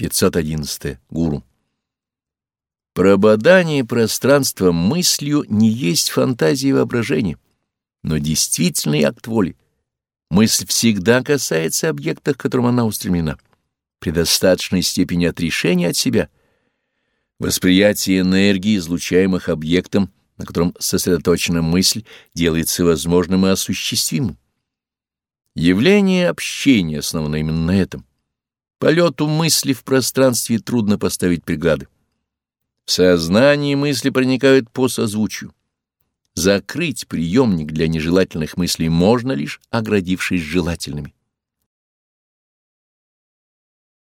511. Гуру. Прободание пространства мыслью не есть фантазия и воображение, но действительный акт воли. Мысль всегда касается объекта, к которым она устремлена, при достаточной степени отрешения от себя. Восприятие энергии, излучаемых объектом, на котором сосредоточена мысль, делается возможным и осуществимым. Явление общения основано именно на этом. Полету мысли в пространстве трудно поставить преграды. В сознании мысли проникают по созвучию. Закрыть приемник для нежелательных мыслей можно лишь оградившись желательными.